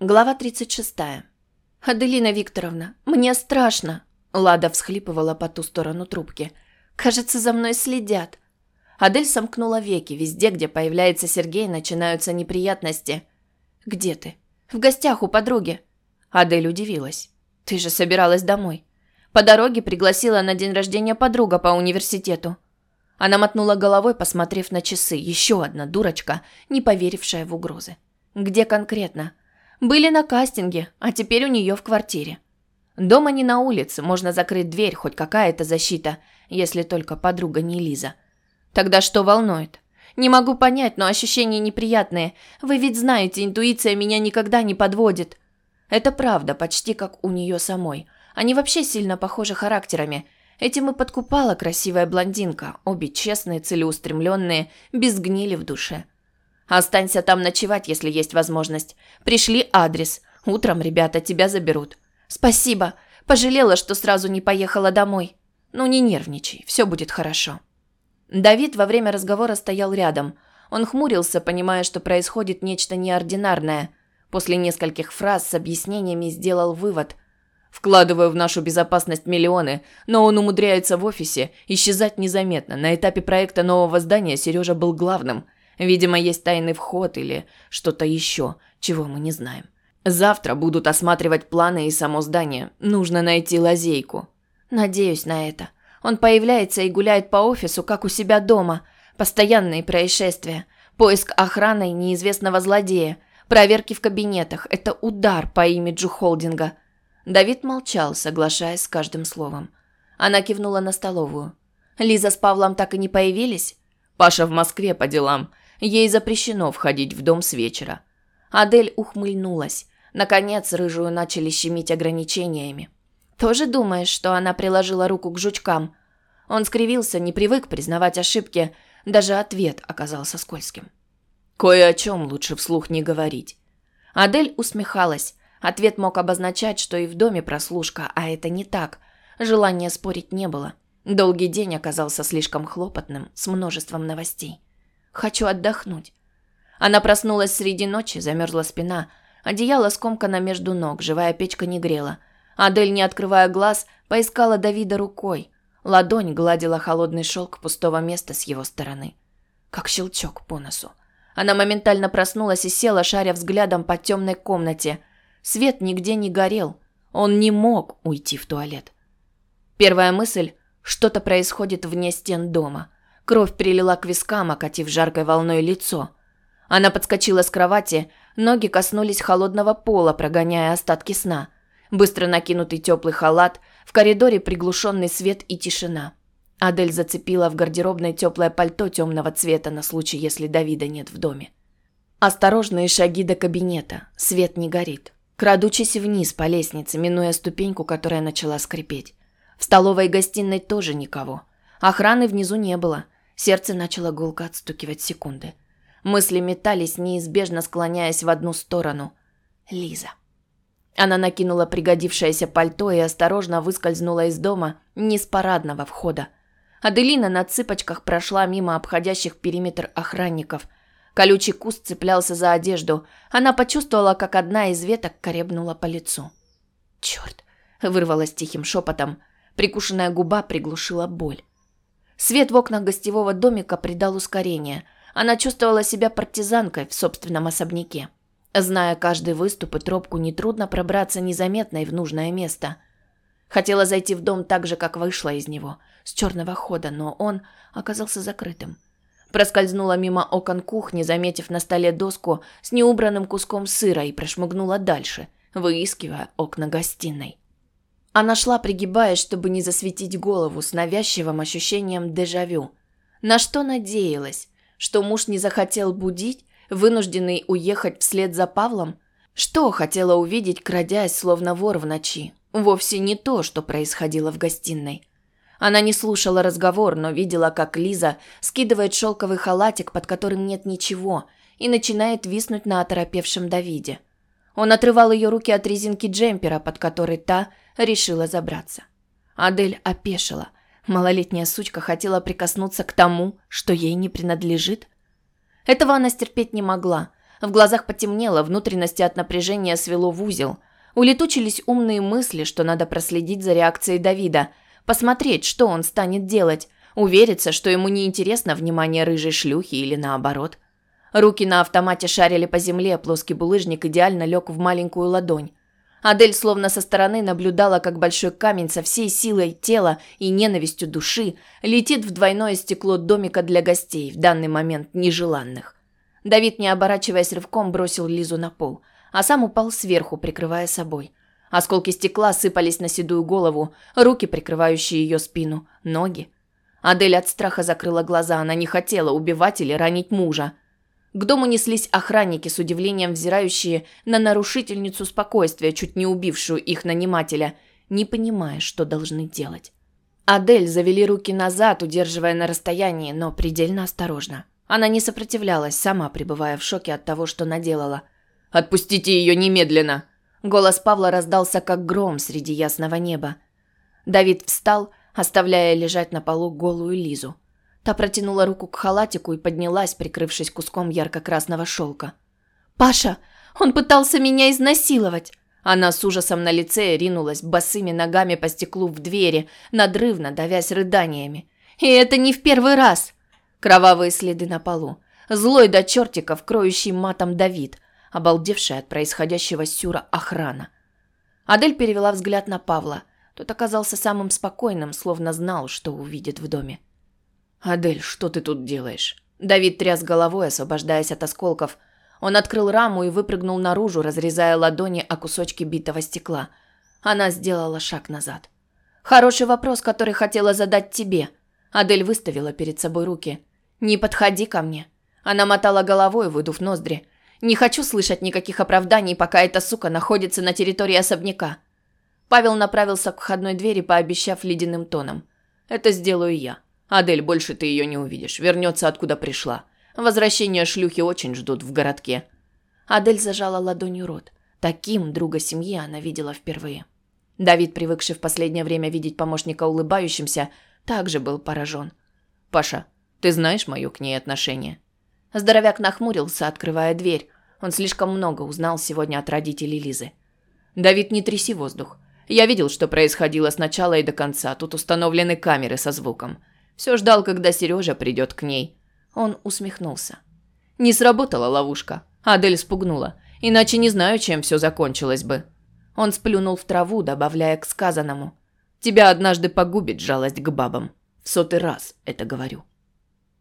Глава 36. «Аделина Викторовна, мне страшно!» Лада всхлипывала по ту сторону трубки. «Кажется, за мной следят». Адель сомкнула веки. Везде, где появляется Сергей, начинаются неприятности. «Где ты?» «В гостях у подруги». Адель удивилась. «Ты же собиралась домой». По дороге пригласила на день рождения подруга по университету. Она мотнула головой, посмотрев на часы. Еще одна дурочка, не поверившая в угрозы. «Где конкретно?» Были на кастинге, а теперь у нее в квартире. Дома не на улице, можно закрыть дверь, хоть какая-то защита, если только подруга не Лиза. Тогда что волнует? Не могу понять, но ощущения неприятные. Вы ведь знаете, интуиция меня никогда не подводит. Это правда, почти как у нее самой. Они вообще сильно похожи характерами. Этим и подкупала красивая блондинка, обе честные, целеустремленные, без гнили в душе. Останься там ночевать, если есть возможность. Пришли адрес. Утром ребята тебя заберут. Спасибо. Пожалела, что сразу не поехала домой. Ну не нервничай, все будет хорошо. Давид во время разговора стоял рядом. Он хмурился, понимая, что происходит нечто неординарное. После нескольких фраз с объяснениями сделал вывод. Вкладываю в нашу безопасность миллионы, но он умудряется в офисе исчезать незаметно. На этапе проекта нового здания Сережа был главным – Видимо, есть тайный вход или что-то еще, чего мы не знаем. Завтра будут осматривать планы и само здание. Нужно найти лазейку. Надеюсь на это. Он появляется и гуляет по офису, как у себя дома. Постоянные происшествия. Поиск охраны неизвестного злодея. Проверки в кабинетах. Это удар по имиджу холдинга. Давид молчал, соглашаясь с каждым словом. Она кивнула на столовую. Лиза с Павлом так и не появились? Паша в Москве по делам. Ей запрещено входить в дом с вечера. Адель ухмыльнулась. Наконец, рыжую начали щемить ограничениями. «Тоже думаешь, что она приложила руку к жучкам?» Он скривился, не привык признавать ошибки. Даже ответ оказался скользким. «Кое о чем лучше вслух не говорить». Адель усмехалась. Ответ мог обозначать, что и в доме прослушка, а это не так. Желания спорить не было. Долгий день оказался слишком хлопотным, с множеством новостей. Хочу отдохнуть. Она проснулась среди ночи, замерзла спина. Одеяло скомкано между ног, живая печка не грела. Адель, не открывая глаз, поискала Давида рукой. Ладонь гладила холодный шелк пустого места с его стороны. Как щелчок по носу. Она моментально проснулась и села, шаря взглядом по темной комнате. Свет нигде не горел. Он не мог уйти в туалет. Первая мысль – что-то происходит вне стен дома – Кровь прилила к вискам, окатив жаркой волной лицо. Она подскочила с кровати, ноги коснулись холодного пола, прогоняя остатки сна. Быстро накинутый теплый халат, в коридоре приглушенный свет и тишина. Адель зацепила в гардеробной теплое пальто темного цвета на случай, если Давида нет в доме. Осторожные шаги до кабинета. Свет не горит. Крадучись вниз по лестнице, минуя ступеньку, которая начала скрипеть. В столовой и гостиной тоже никого. Охраны внизу не было – Сердце начало гулко отстукивать секунды. Мысли метались, неизбежно склоняясь в одну сторону. Лиза. Она накинула пригодившееся пальто и осторожно выскользнула из дома не с парадного входа. Аделина на цыпочках прошла мимо обходящих периметр охранников. Колючий куст цеплялся за одежду. Она почувствовала, как одна из веток коребнула по лицу. «Черт!» – вырвалась тихим шепотом. Прикушенная губа приглушила боль. Свет в окнах гостевого домика придал ускорение. Она чувствовала себя партизанкой в собственном особняке. Зная каждый выступ и тропку, нетрудно пробраться незаметно и в нужное место. Хотела зайти в дом так же, как вышла из него, с черного хода, но он оказался закрытым. Проскользнула мимо окон кухни, заметив на столе доску с неубранным куском сыра и прошмыгнула дальше, выискивая окна гостиной. Она шла, пригибаясь, чтобы не засветить голову с навязчивым ощущением дежавю. На что надеялась? Что муж не захотел будить, вынужденный уехать вслед за Павлом? Что хотела увидеть, крадясь, словно вор в ночи? Вовсе не то, что происходило в гостиной. Она не слушала разговор, но видела, как Лиза скидывает шелковый халатик, под которым нет ничего, и начинает виснуть на оторопевшем Давиде. Он отрывал ее руки от резинки джемпера, под которой та решила забраться. Адель опешила. Малолетняя сучка хотела прикоснуться к тому, что ей не принадлежит. Этого она стерпеть не могла. В глазах потемнело, внутренности от напряжения свело в узел. Улетучились умные мысли, что надо проследить за реакцией Давида, посмотреть, что он станет делать, увериться, что ему не интересно внимание рыжей шлюхи или наоборот. Руки на автомате шарили по земле, плоский булыжник идеально лег в маленькую ладонь. Адель словно со стороны наблюдала, как большой камень со всей силой тела и ненавистью души летит в двойное стекло домика для гостей, в данный момент нежеланных. Давид, не оборачиваясь рывком, бросил Лизу на пол, а сам упал сверху, прикрывая собой. Осколки стекла сыпались на седую голову, руки, прикрывающие ее спину, ноги. Адель от страха закрыла глаза, она не хотела убивать или ранить мужа. К дому неслись охранники с удивлением взирающие на нарушительницу спокойствия, чуть не убившую их нанимателя, не понимая, что должны делать. Адель завели руки назад, удерживая на расстоянии, но предельно осторожно. Она не сопротивлялась, сама пребывая в шоке от того, что наделала. «Отпустите ее немедленно!» Голос Павла раздался как гром среди ясного неба. Давид встал, оставляя лежать на полу голую Лизу. Та протянула руку к халатику и поднялась, прикрывшись куском ярко-красного шелка. «Паша! Он пытался меня изнасиловать!» Она с ужасом на лице ринулась босыми ногами по стеклу в двери, надрывно давясь рыданиями. «И это не в первый раз!» Кровавые следы на полу. Злой до чертиков, кроющий матом Давид, обалдевшая от происходящего сюра охрана. Адель перевела взгляд на Павла. Тот оказался самым спокойным, словно знал, что увидит в доме. «Адель, что ты тут делаешь?» Давид тряс головой, освобождаясь от осколков. Он открыл раму и выпрыгнул наружу, разрезая ладони о кусочки битого стекла. Она сделала шаг назад. «Хороший вопрос, который хотела задать тебе». Адель выставила перед собой руки. «Не подходи ко мне». Она мотала головой, выдув ноздри. «Не хочу слышать никаких оправданий, пока эта сука находится на территории особняка». Павел направился к входной двери, пообещав ледяным тоном. «Это сделаю я». Адель, больше ты ее не увидишь. Вернется, откуда пришла. Возвращение шлюхи очень ждут в городке. Адель зажала ладонью рот. Таким друга семьи она видела впервые. Давид, привыкший в последнее время видеть помощника улыбающимся, также был поражен. «Паша, ты знаешь мое к ней отношение?» Здоровяк нахмурился, открывая дверь. Он слишком много узнал сегодня от родителей Лизы. «Давид, не тряси воздух. Я видел, что происходило с начала и до конца. Тут установлены камеры со звуком. Все ждал, когда Сережа придет к ней. Он усмехнулся. Не сработала ловушка. Адель спугнула. Иначе не знаю, чем все закончилось бы. Он сплюнул в траву, добавляя к сказанному. Тебя однажды погубит жалость к бабам. В сотый раз это говорю.